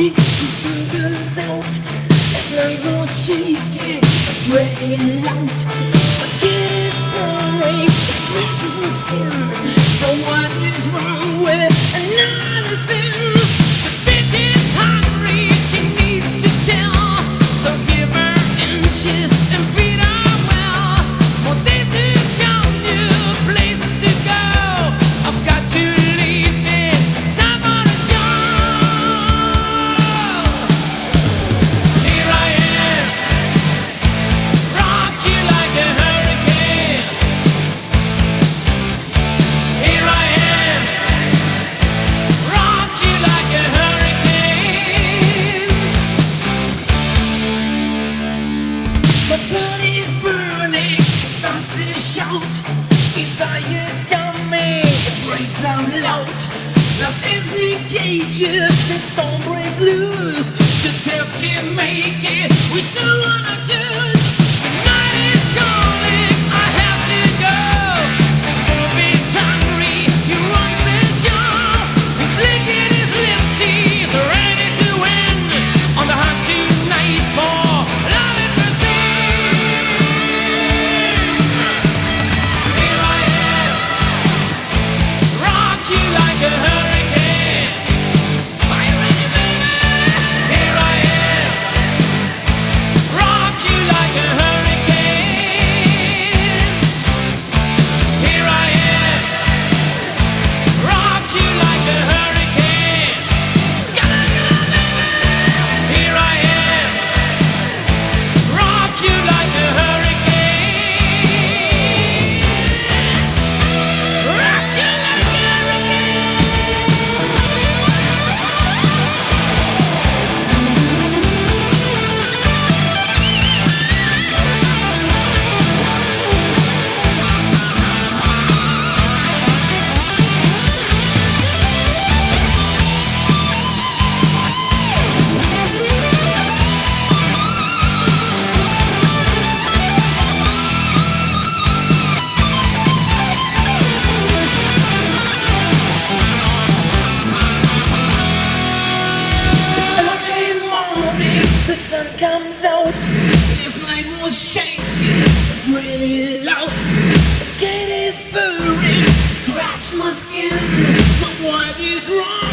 weak singles out There's no more shaking Praying out. My kid is boring It reaches my skin So what is wrong with another? shout. Desires coming, it breaks out loud. Lost is the cages, the storm breaks loose. Just have to make it. We still wanna do. will shake really low. Get his furry, scratch my skin. So what is wrong?